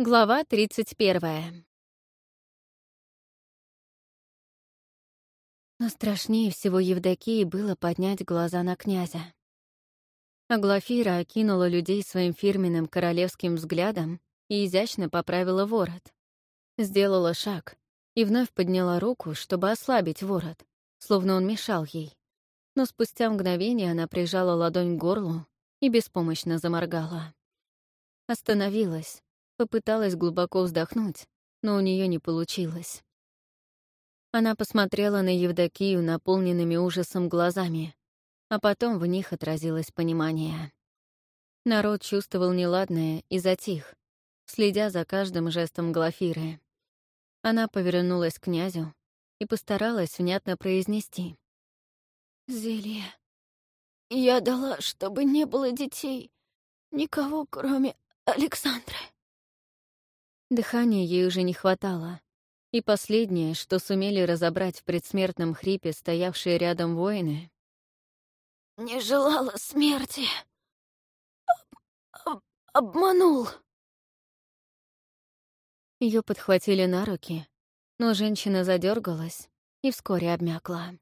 Глава 31. Но страшнее всего Евдокии было поднять глаза на князя. А Глафира окинула людей своим фирменным королевским взглядом и изящно поправила ворот. Сделала шаг и вновь подняла руку, чтобы ослабить ворот, словно он мешал ей. Но спустя мгновение она прижала ладонь к горлу и беспомощно заморгала. Остановилась, Попыталась глубоко вздохнуть, но у нее не получилось. Она посмотрела на Евдокию наполненными ужасом глазами, а потом в них отразилось понимание. Народ чувствовал неладное и затих, следя за каждым жестом Глафиры. Она повернулась к князю и постаралась внятно произнести. «Зелье. Я дала, чтобы не было детей. Никого, кроме Александры». Дыхания ей уже не хватало. И последнее, что сумели разобрать в предсмертном хрипе стоявшие рядом воины... «Не желала смерти. Об об обманул». Ее подхватили на руки, но женщина задергалась и вскоре обмякла.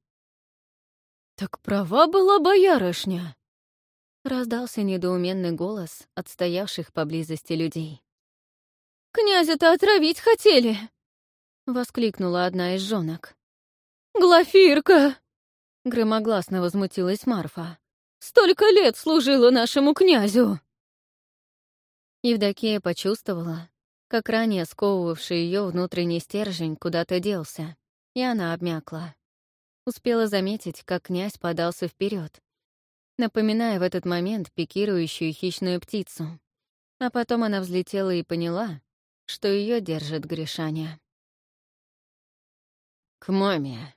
«Так права была боярышня!» — раздался недоуменный голос от стоявших поблизости людей. Князя-то отравить хотели!» — воскликнула одна из жёнок. «Глафирка!» — громогласно возмутилась Марфа. «Столько лет служила нашему князю!» Евдокия почувствовала, как ранее сковывавший ее внутренний стержень куда-то делся, и она обмякла. Успела заметить, как князь подался вперед, напоминая в этот момент пикирующую хищную птицу. А потом она взлетела и поняла, что ее держит Гришаня. «К маме!»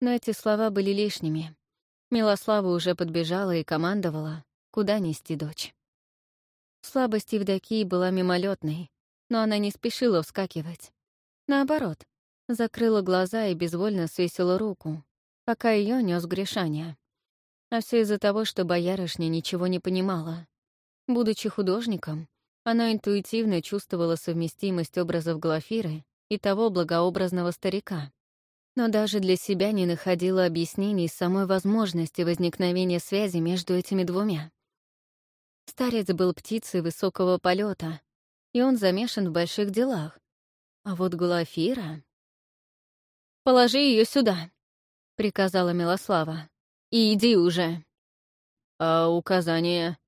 Но эти слова были лишними. Милослава уже подбежала и командовала, куда нести дочь. Слабость Евдокии была мимолетной, но она не спешила вскакивать. Наоборот, закрыла глаза и безвольно свесила руку, пока ее нес Гришаня. А все из-за того, что боярышня ничего не понимала. Будучи художником, она интуитивно чувствовала совместимость образов Глафиры и того благообразного старика. Но даже для себя не находила объяснений самой возможности возникновения связи между этими двумя. Старец был птицей высокого полета, и он замешан в больших делах. А вот Глафира... «Положи ее сюда», — приказала Милослава. «И иди уже». «А указания?»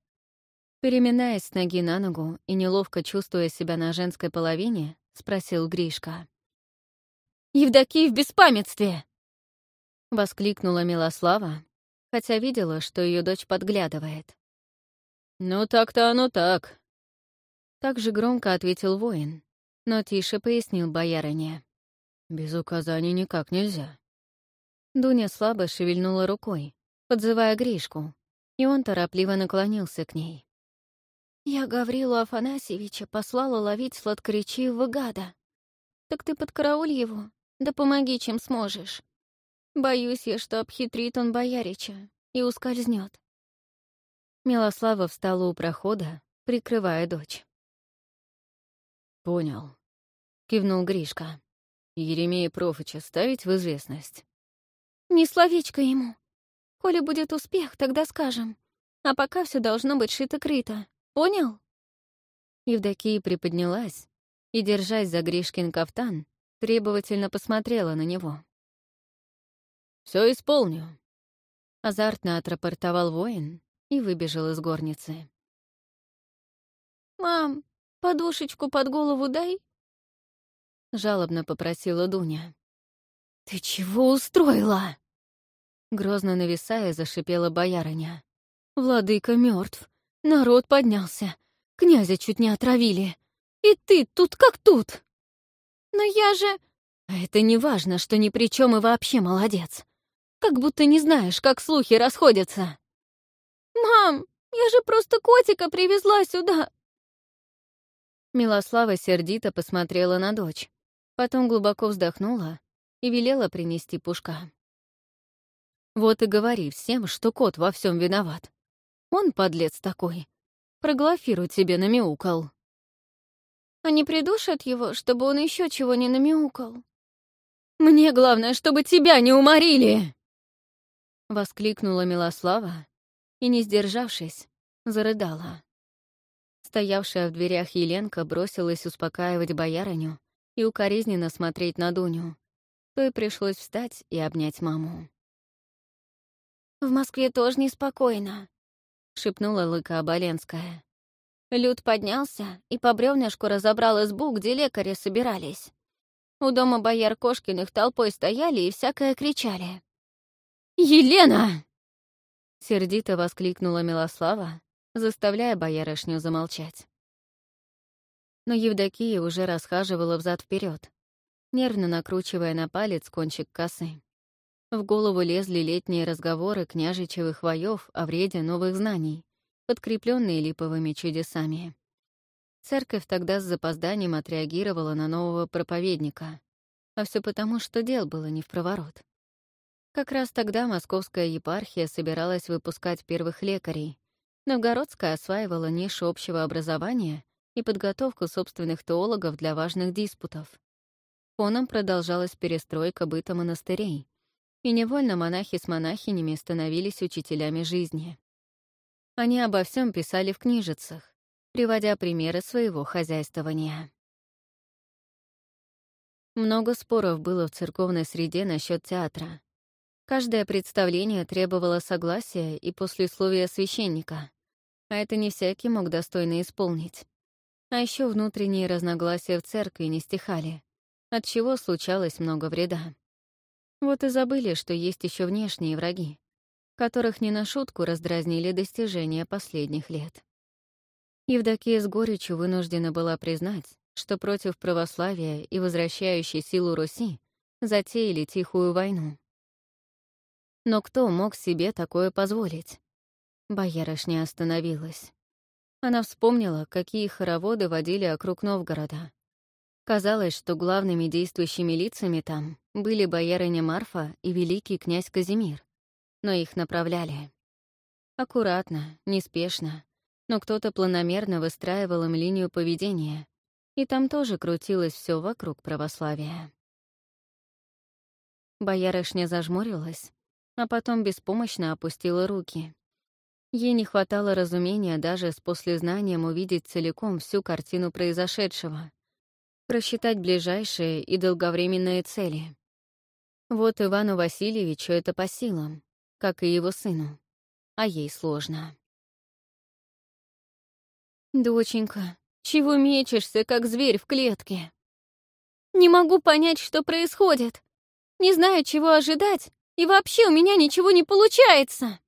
Переминаясь с ноги на ногу и неловко чувствуя себя на женской половине, спросил Гришка. «Евдокий в беспамятстве!» — воскликнула Милослава, хотя видела, что ее дочь подглядывает. «Ну так-то оно так», — так же громко ответил воин, но тише пояснил боярине. «Без указаний никак нельзя». Дуня слабо шевельнула рукой, подзывая Гришку, и он торопливо наклонился к ней. Я Гаврилу Афанасьевича послала ловить сладкоречивого гада. Так ты подкарауль его, да помоги, чем сможешь. Боюсь я, что обхитрит он боярича и ускользнет. Милослава встала у прохода, прикрывая дочь. «Понял», — кивнул Гришка. «Еремея Профыча ставить в известность?» «Не словечко ему. Коли будет успех, тогда скажем. А пока все должно быть шито-крыто. Понял?» Евдокия приподнялась и, держась за Гришкин кафтан, требовательно посмотрела на него. Все исполню», — азартно отрапортовал воин и выбежал из горницы. «Мам, подушечку под голову дай», — жалобно попросила Дуня. «Ты чего устроила?» Грозно нависая, зашипела боярыня. «Владыка мертв. Народ поднялся. Князя чуть не отравили. И ты тут как тут. Но я же... А это не важно, что ни при чем и вообще молодец. Как будто не знаешь, как слухи расходятся. Мам, я же просто котика привезла сюда. Милослава сердито посмотрела на дочь, потом глубоко вздохнула и велела принести пушка. Вот и говори всем, что кот во всем виноват. Он, подлец такой, про Глафиру тебе намяукал. Они придушат его, чтобы он еще чего не намяукал. «Мне главное, чтобы тебя не уморили!» Воскликнула Милослава и, не сдержавшись, зарыдала. Стоявшая в дверях Еленка бросилась успокаивать боярыню и укоризненно смотреть на Дуню. То и пришлось встать и обнять маму. «В Москве тоже неспокойно», — шепнула Лыка Оболенская. Люд поднялся и по бревнышку разобрал избу, где лекари собирались. У дома бояр Кошкиных толпой стояли и всякое кричали. «Елена!» Сердито воскликнула Милослава, заставляя боярышню замолчать. Но Евдокия уже расхаживала взад вперед, нервно накручивая на палец кончик косы. В голову лезли летние разговоры княжичевых воев о вреде новых знаний, подкрепленные липовыми чудесами. Церковь тогда с запозданием отреагировала на нового проповедника, а все потому, что дел было не в проворот. Как раз тогда московская епархия собиралась выпускать первых лекарей. Новгородская осваивала нишу общего образования и подготовку собственных теологов для важных диспутов. Фоном продолжалась перестройка быта монастырей, и невольно монахи с монахинями становились учителями жизни. Они обо всем писали в книжицах, приводя примеры своего хозяйствования. Много споров было в церковной среде насчет театра. Каждое представление требовало согласия и послесловия священника, а это не всякий мог достойно исполнить. А еще внутренние разногласия в церкви не стихали, от чего случалось много вреда. Вот и забыли, что есть еще внешние враги, которых не на шутку раздразнили достижения последних лет. Евдокия с горечью вынуждена была признать, что против православия и возвращающей силу Руси затеяли тихую войну. Но кто мог себе такое позволить? Боярышня остановилась. Она вспомнила, какие хороводы водили округ Новгорода. Казалось, что главными действующими лицами там были боярыня Марфа и великий князь Казимир, но их направляли. Аккуратно, неспешно, но кто-то планомерно выстраивал им линию поведения, и там тоже крутилось все вокруг православия. Боярышня зажмурилась, а потом беспомощно опустила руки. Ей не хватало разумения даже с послезнанием увидеть целиком всю картину произошедшего, просчитать ближайшие и долговременные цели. Вот Ивану Васильевичу это по силам, как и его сыну, а ей сложно. «Доченька, чего мечешься, как зверь в клетке?» «Не могу понять, что происходит. Не знаю, чего ожидать, и вообще у меня ничего не получается.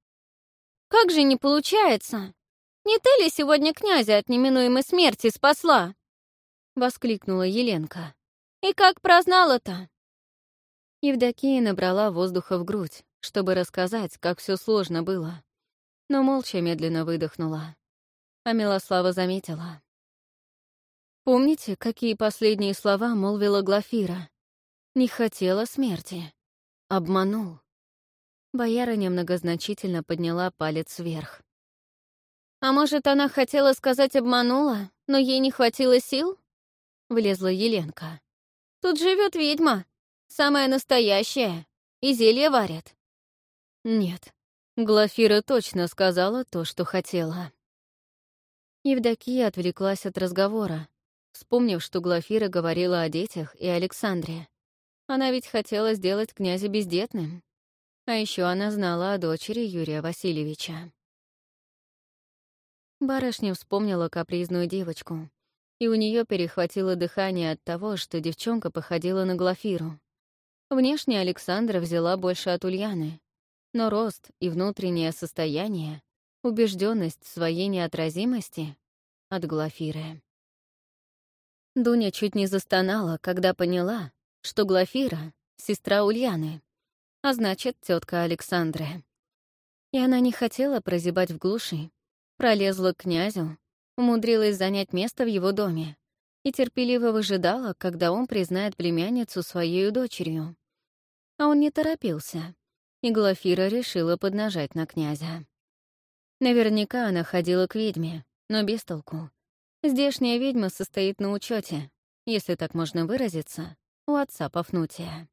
Как же не получается? Не ты ли сегодня князя от неминуемой смерти спасла? Воскликнула Еленка. И как прознала-то? Евдокия набрала воздуха в грудь, чтобы рассказать, как все сложно было. Но молча медленно выдохнула. А Милослава заметила. «Помните, какие последние слова молвила Глафира? Не хотела смерти. Обманул. Боярыня многозначительно подняла палец вверх. «А может, она хотела сказать «обманула», но ей не хватило сил?» Влезла Еленка. «Тут живет ведьма, самая настоящая, и зелье варят». «Нет, Глафира точно сказала то, что хотела». Евдокия отвлеклась от разговора, вспомнив, что Глафира говорила о детях и Александре. Она ведь хотела сделать князя бездетным. А еще она знала о дочери Юрия Васильевича. Барышня вспомнила капризную девочку, и у нее перехватило дыхание от того, что девчонка походила на Глафиру. Внешне Александра взяла больше от Ульяны, но рост и внутреннее состояние, убежденность своей неотразимости — от Глафиры. Дуня чуть не застонала, когда поняла, что Глафира — сестра Ульяны, а значит, тетка Александры. И она не хотела прозябать в глуши, пролезла к князю, умудрилась занять место в его доме и терпеливо выжидала, когда он признает племянницу своей дочерью. А он не торопился, и Глафира решила поднажать на князя. Наверняка она ходила к ведьме, но без толку. Здешняя ведьма состоит на учете, если так можно выразиться, у отца Пафнутия.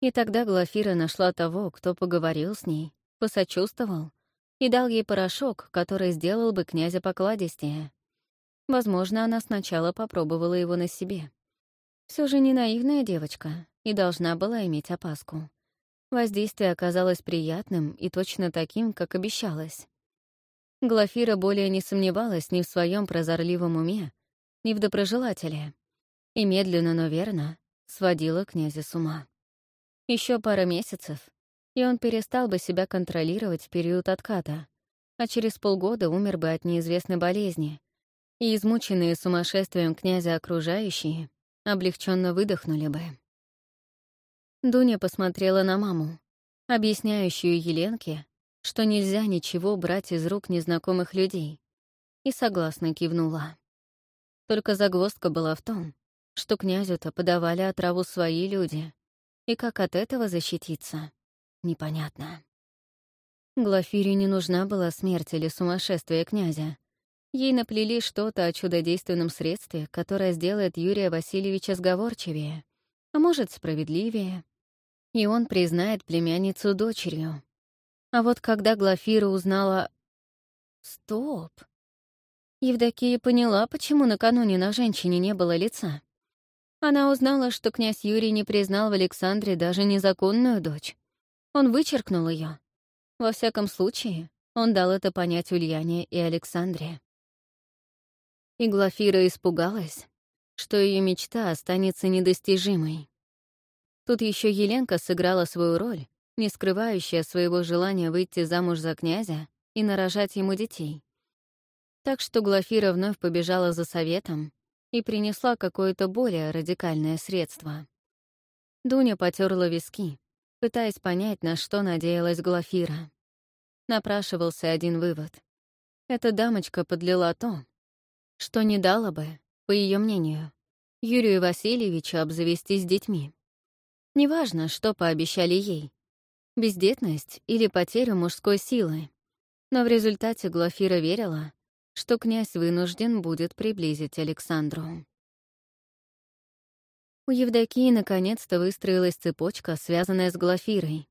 И тогда Глафира нашла того, кто поговорил с ней, посочувствовал и дал ей порошок, который сделал бы князя покладистее. Возможно, она сначала попробовала его на себе. Все же не наивная девочка и должна была иметь опаску. Воздействие оказалось приятным и точно таким, как обещалось. Глафира более не сомневалась ни в своем прозорливом уме, ни в доброжелателе, и медленно, но верно сводила князя с ума. Еще пара месяцев, и он перестал бы себя контролировать в период отката, а через полгода умер бы от неизвестной болезни, и измученные сумасшествием князя окружающие облегченно выдохнули бы. Дуня посмотрела на маму, объясняющую Еленке, что нельзя ничего брать из рук незнакомых людей, и согласно кивнула. Только загвоздка была в том, что князю-то подавали отраву свои люди, и как от этого защититься, непонятно. Глафире не нужна была смерть или сумасшествие князя. Ей наплели что-то о чудодейственном средстве, которое сделает Юрия Васильевича сговорчивее, а может, справедливее, и он признает племянницу дочерью. А вот когда Глафира узнала... Стоп! Евдокия поняла, почему накануне на женщине не было лица. Она узнала, что князь Юрий не признал в Александре даже незаконную дочь. Он вычеркнул ее. Во всяком случае, он дал это понять Ульяне и Александре. И Глафира испугалась, что ее мечта останется недостижимой. Тут еще Еленка сыграла свою роль, не скрывающая своего желания выйти замуж за князя и нарожать ему детей. Так что Глафира вновь побежала за советом и принесла какое-то более радикальное средство. Дуня потерла виски, пытаясь понять, на что надеялась Глафира. Напрашивался один вывод. Эта дамочка подлила то, что не дала бы, по ее мнению, Юрию Васильевичу обзавестись детьми. Неважно, что пообещали ей — бездетность или потерю мужской силы. Но в результате Глафира верила, что князь вынужден будет приблизить Александру. У Евдокии наконец-то выстроилась цепочка, связанная с Глафирой.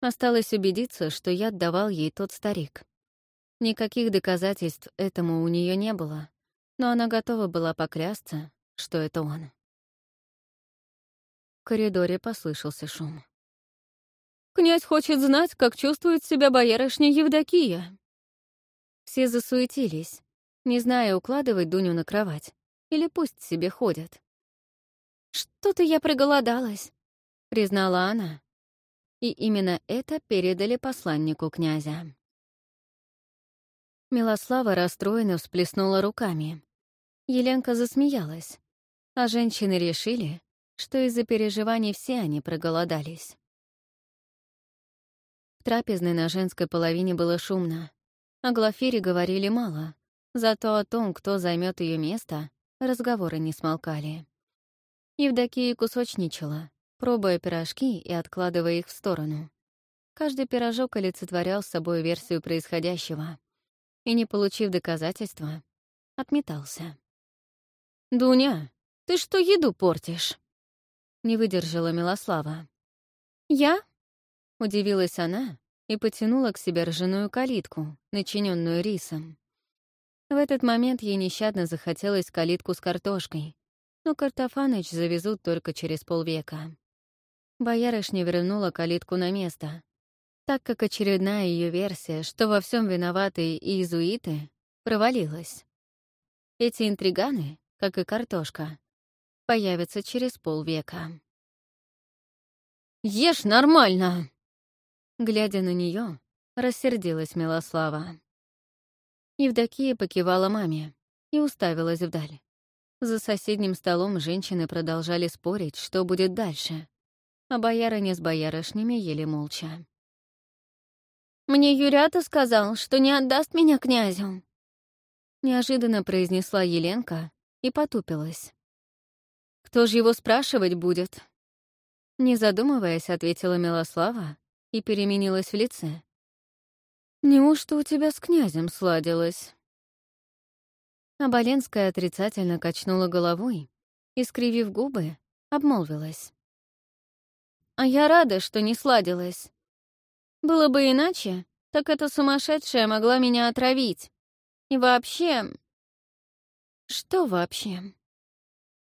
Осталось убедиться, что яд давал ей тот старик. Никаких доказательств этому у нее не было, но она готова была поклясться, что это он коридоре послышался шум. «Князь хочет знать, как чувствует себя боярышня Евдокия». Все засуетились, не зная, укладывать Дуню на кровать или пусть себе ходят. «Что-то я проголодалась», — признала она. И именно это передали посланнику князя. Милослава расстроенно всплеснула руками. Еленка засмеялась, а женщины решили, что из-за переживаний все они проголодались. В трапезной на женской половине было шумно. О Глафире говорили мало, зато о том, кто займет ее место, разговоры не смолкали. Евдокия кусочничала, пробуя пирожки и откладывая их в сторону. Каждый пирожок олицетворял собой версию происходящего и, не получив доказательства, отметался. «Дуня, ты что еду портишь?» Не выдержала Милослава. «Я?» — удивилась она и потянула к себе ржаную калитку, начиненную рисом. В этот момент ей нещадно захотелось калитку с картошкой, но Картофаныч завезут только через полвека. Боярышня вернула калитку на место, так как очередная ее версия, что во всем виноваты и иезуиты, провалилась. Эти интриганы, как и картошка, появится через полвека. «Ешь нормально!» Глядя на нее, рассердилась Милослава. Евдокия покивала маме и уставилась вдаль. За соседним столом женщины продолжали спорить, что будет дальше, а боярыня с боярышнями ели молча. «Мне Юрята сказал, что не отдаст меня князю», — неожиданно произнесла Еленка и потупилась. Кто же его спрашивать будет?» Не задумываясь, ответила Милослава и переменилась в лице. «Неужто у тебя с князем сладилось?» Аболенская отрицательно качнула головой и, скривив губы, обмолвилась. «А я рада, что не сладилась. Было бы иначе, так эта сумасшедшая могла меня отравить. И вообще...» «Что вообще?» —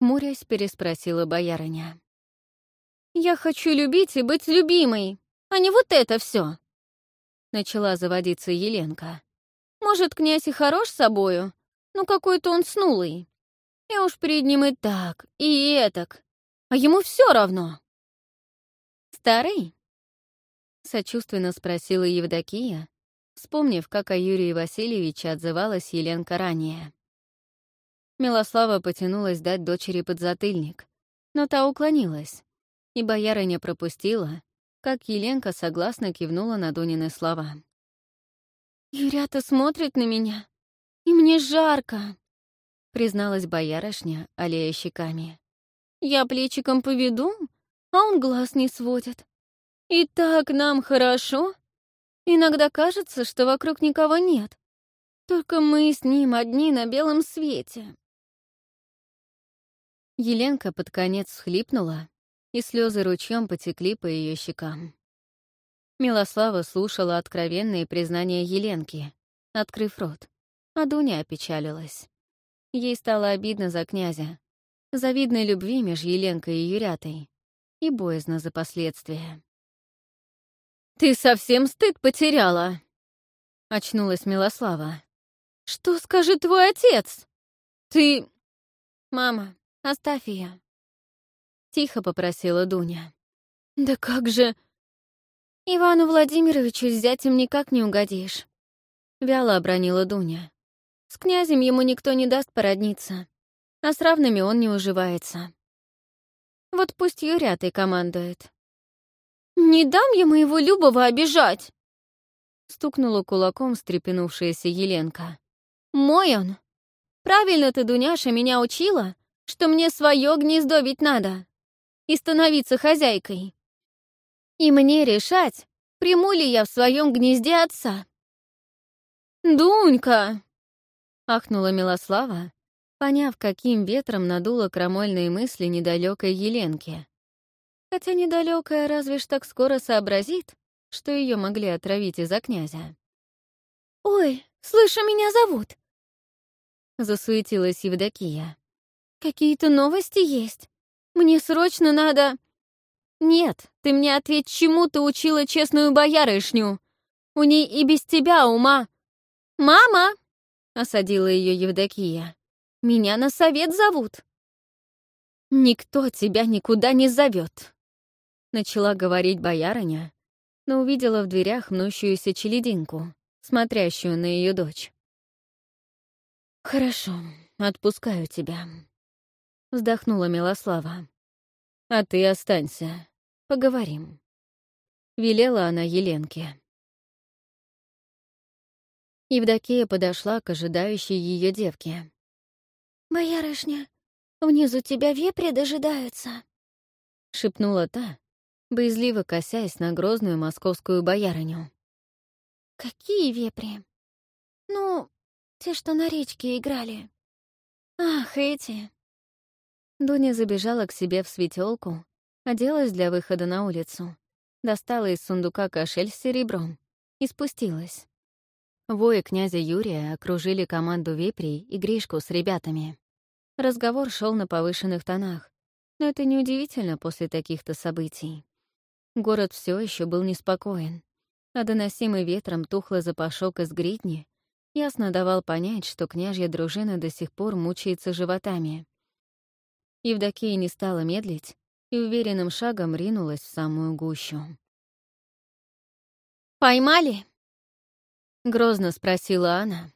мурясь переспросила боярыня. «Я хочу любить и быть любимой, а не вот это все. Начала заводиться Еленка. «Может, князь и хорош собою, но какой-то он снулый. Я уж перед ним и так, и этак, а ему все равно». «Старый?» — сочувственно спросила Евдокия, вспомнив, как о Юрии Васильевиче отзывалась Еленка ранее. Милослава потянулась дать дочери подзатыльник, но та уклонилась, и боярыня пропустила, как Еленка согласно кивнула на Дунины слова. «Юрята смотрит на меня, и мне жарко», — призналась боярышня, аллея щеками. «Я плечиком поведу, а он глаз не сводит. И так нам хорошо. Иногда кажется, что вокруг никого нет. Только мы с ним одни на белом свете». Еленка под конец всхлипнула, и слезы ручьем потекли по ее щекам. Милослава слушала откровенные признания Еленки, открыв рот, а Дуня опечалилась. Ей стало обидно за князя, завидной любви меж Еленкой и Юрятой, и боязно за последствия. «Ты совсем стыд потеряла!» — очнулась Милослава. «Что скажет твой отец? Ты...» «Мама, оставь ее», Тихо попросила Дуня. «Да как же...» «Ивану Владимировичу с зятем никак не угодишь», — вяло обронила Дуня. «С князем ему никто не даст породниться, а с равными он не уживается. Вот пусть Юрятый командует». «Не дам я моего Любова обижать!» — стукнула кулаком встрепенувшаяся Еленка. «Мой он! Правильно ты, Дуняша, меня учила, что мне свое гнездо ведь надо и становиться хозяйкой. И мне решать, приму ли я в своем гнезде отца. «Дунька!» — ахнула Милослава, поняв, каким ветром надуло крамольные мысли недалекой Еленки. Хотя недалекая разве ж так скоро сообразит, что ее могли отравить из-за князя. «Ой, слышу, меня зовут!» Засуетилась Евдокия. «Какие-то новости есть?» Мне срочно надо...» «Нет, ты мне ответь, чему ты учила честную боярышню? У ней и без тебя ума...» «Мама!» — осадила ее Евдокия. «Меня на совет зовут». «Никто тебя никуда не зовет», — начала говорить боярыня, но увидела в дверях мнущуюся челединку, смотрящую на ее дочь. «Хорошо, отпускаю тебя», вздохнула Милослава. «А ты останься. Поговорим». Велела она Еленке. Евдокия подошла к ожидающей ее девке. «Боярышня, внизу тебя вепри дожидаются», — шепнула та, боязливо косясь на грозную московскую боярыню. «Какие вепри?» «Ну, те, что на речке играли». «Ах, эти!» Дуня забежала к себе в светелку, оделась для выхода на улицу, достала из сундука кошель с серебром и спустилась. Вои князя Юрия окружили команду вепрей и Гришку с ребятами. Разговор шел на повышенных тонах, но это неудивительно после таких-то событий. Город все еще был неспокоен, а доносимый ветром тухлый запашок из гридни ясно давал понять, что княжья дружина до сих пор мучается животами. Евдокия не стала медлить и уверенным шагом ринулась в самую гущу. «Поймали?» — грозно спросила она.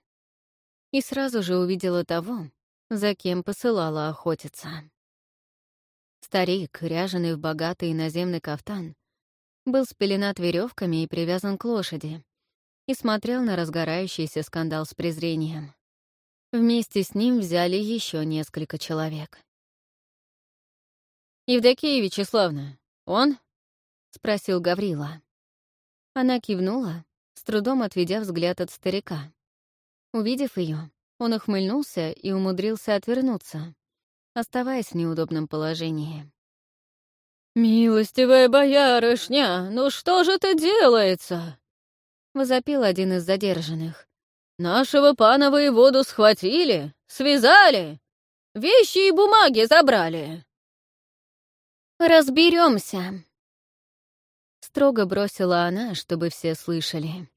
И сразу же увидела того, за кем посылала охотиться. Старик, ряженый в богатый наземный кафтан, был спеленат веревками и привязан к лошади и смотрел на разгорающийся скандал с презрением. Вместе с ним взяли еще несколько человек. «Евдокия Вячеславна, он?» — спросил Гаврила. Она кивнула, с трудом отведя взгляд от старика. Увидев ее, Он ухмыльнулся и умудрился отвернуться, оставаясь в неудобном положении. «Милостивая боярышня, ну что же это делается?» — возопил один из задержанных. «Нашего пана воеводу схватили, связали, вещи и бумаги забрали». Разберемся, строго бросила она, чтобы все слышали.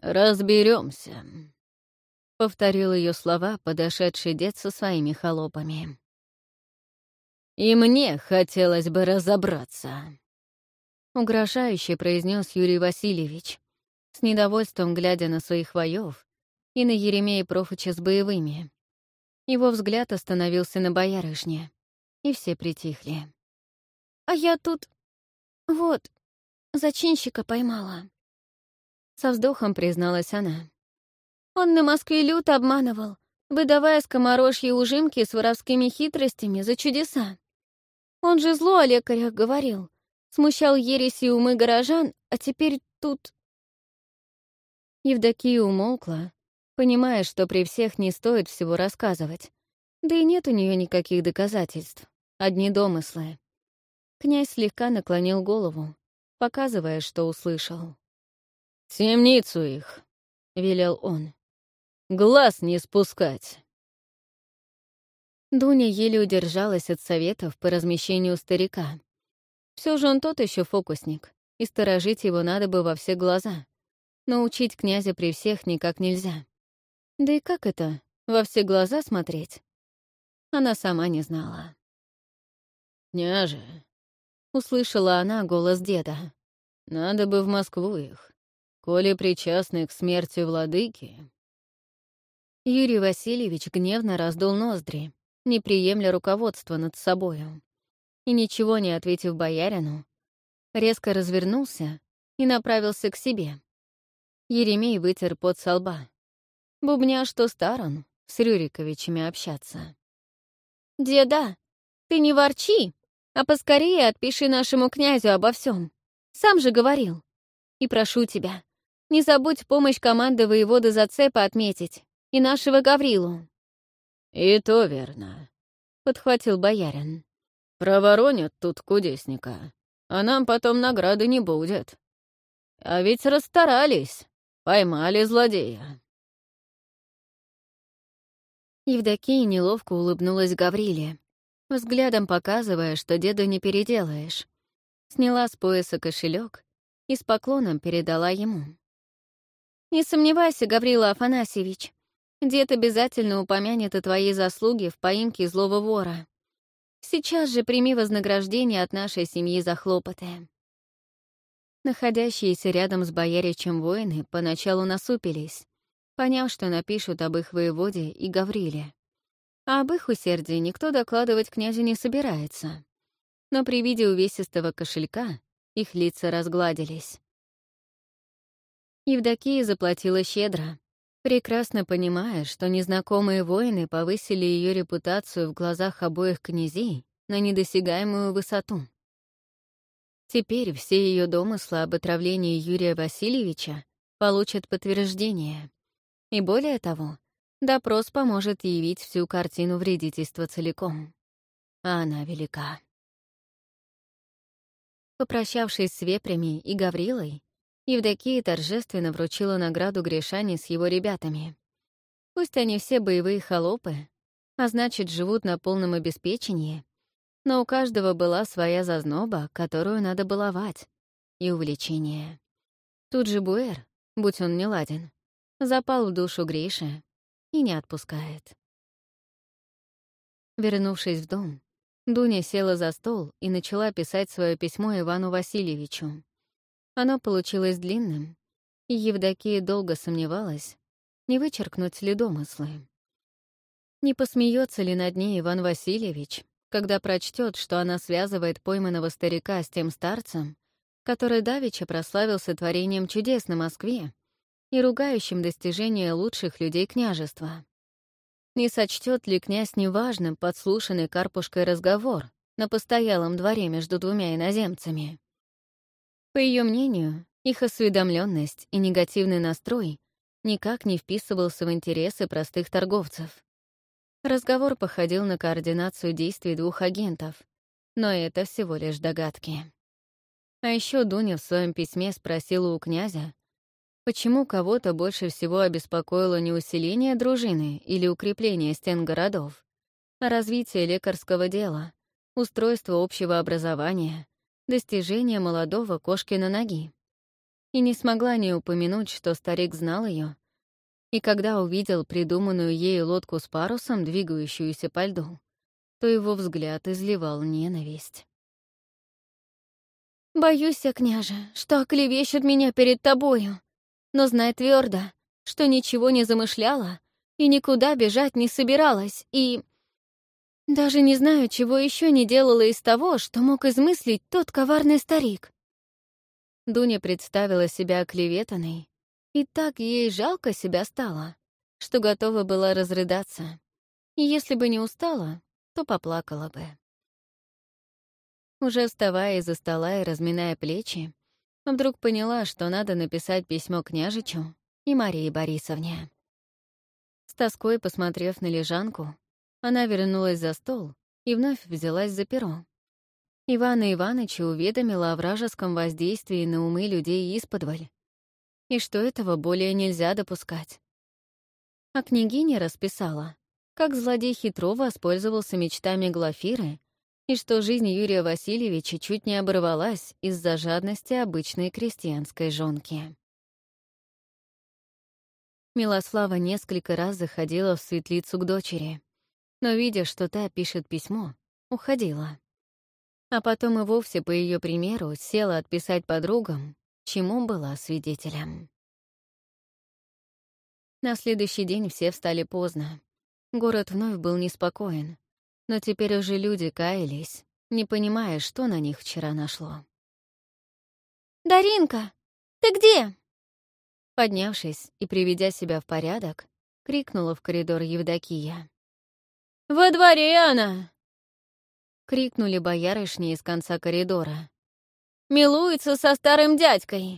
Разберемся, повторил ее слова подошедший дед со своими холопами. И мне хотелось бы разобраться. Угрожающе произнес Юрий Васильевич, с недовольством глядя на своих воев и на Еремея Профыча с боевыми. Его взгляд остановился на боярышне, и все притихли. «А я тут... вот, зачинщика поймала». Со вздохом призналась она. «Он на Москве люто обманывал, выдавая скоморожьи ужимки с воровскими хитростями за чудеса. Он же зло о лекарях говорил, смущал ереси умы горожан, а теперь тут...» Евдокия умолкла, понимая, что при всех не стоит всего рассказывать. Да и нет у нее никаких доказательств, одни домыслы. Князь слегка наклонил голову, показывая, что услышал. «Темницу их!» — велел он. «Глаз не спускать!» Дуня еле удержалась от советов по размещению старика. Все же он тот еще фокусник, и сторожить его надо бы во все глаза. Но учить князя при всех никак нельзя. Да и как это, во все глаза смотреть? Она сама не знала. «Княже, Услышала она голос деда. «Надо бы в Москву их, коли причастны к смерти владыки». Юрий Васильевич гневно раздул ноздри, не приемля руководства над собою. И ничего не ответив боярину, резко развернулся и направился к себе. Еремей вытер пот со лба. Бубня, что стар он, с Рюриковичами общаться. «Деда, ты не ворчи!» А поскорее отпиши нашему князю обо всем. Сам же говорил. И прошу тебя, не забудь помощь команды воевода Зацепа отметить и нашего Гаврилу». «И то верно», — подхватил боярин. «Проворонят тут кудесника, а нам потом награды не будет. А ведь расстарались, поймали злодея». Евдокия неловко улыбнулась Гавриле, взглядом показывая, что деду не переделаешь. Сняла с пояса кошелек и с поклоном передала ему. «Не сомневайся, Гаврила Афанасьевич, дед обязательно упомянет о твоей заслуге в поимке злого вора. Сейчас же прими вознаграждение от нашей семьи за хлопоты». Находящиеся рядом с бояричем воины поначалу насупились, поняв, что напишут об их воеводе и Гавриле. А об их усердии никто докладывать князю не собирается. Но при виде увесистого кошелька их лица разгладились. Евдокия заплатила щедро, прекрасно понимая, что незнакомые воины повысили ее репутацию в глазах обоих князей на недосягаемую высоту. Теперь все ее домыслы об отравлении Юрия Васильевича получат подтверждение. И более того, Допрос поможет явить всю картину вредительства целиком. А она велика. Попрощавшись с вепрями и Гаврилой, Евдокия торжественно вручила награду Гришане с его ребятами. Пусть они все боевые холопы, а значит, живут на полном обеспечении, но у каждого была своя зазноба, которую надо баловать, и увлечение. Тут же Буэр, будь он не ладен, запал в душу Гриши, и не отпускает. Вернувшись в дом, Дуня села за стол и начала писать свое письмо Ивану Васильевичу. Оно получилось длинным, и Евдокия долго сомневалась, не вычеркнуть ли домыслы. Не посмеется ли над ней Иван Васильевич, когда прочтет, что она связывает пойманного старика с тем старцем, который давеча прославился творением чудес на Москве и ругающим достижения лучших людей княжества. Не сочтет ли князь неважным подслушанный Карпушкой разговор на постоялом дворе между двумя иноземцами? По ее мнению, их осведомленность и негативный настрой никак не вписывался в интересы простых торговцев. Разговор походил на координацию действий двух агентов, но это всего лишь догадки. А еще Дуня в своем письме спросила у князя, почему кого-то больше всего обеспокоило не усиление дружины или укрепление стен городов, а развитие лекарского дела, устройство общего образования, достижение молодого Кошкина ноги и не смогла не упомянуть, что старик знал ее, и когда увидел придуманную ею лодку с парусом, двигающуюся по льду, то его взгляд изливал ненависть. «Боюсь я, княже, что оклевещут меня перед тобою, но знай твердо, что ничего не замышляла и никуда бежать не собиралась, и... Даже не знаю, чего еще не делала из того, что мог измыслить тот коварный старик. Дуня представила себя оклеветанной, и так ей жалко себя стало, что готова была разрыдаться. И если бы не устала, то поплакала бы. Уже вставая из-за стола и разминая плечи, вдруг поняла, что надо написать письмо княжичу и Марии Борисовне. С тоской посмотрев на лежанку, она вернулась за стол и вновь взялась за перо. Ивана Ивановича уведомила о вражеском воздействии на умы людей исподволь, и что этого более нельзя допускать. А княгиня расписала, как злодей хитро воспользовался мечтами Глафиры и что жизнь Юрия Васильевича чуть не оборвалась из-за жадности обычной крестьянской жонки. Милослава несколько раз заходила в светлицу к дочери, но, видя, что та пишет письмо, уходила а потом и вовсе, по ее примеру, села отписать подругам, чему была свидетелем. На следующий день все встали поздно. Город вновь был неспокоен, но теперь уже люди каялись, не понимая, что на них вчера нашло. «Даринка, ты где?» Поднявшись и приведя себя в порядок, крикнула в коридор Евдокия. «Во дворе она!» — крикнули боярышни из конца коридора. «Милуется со старым дядькой!»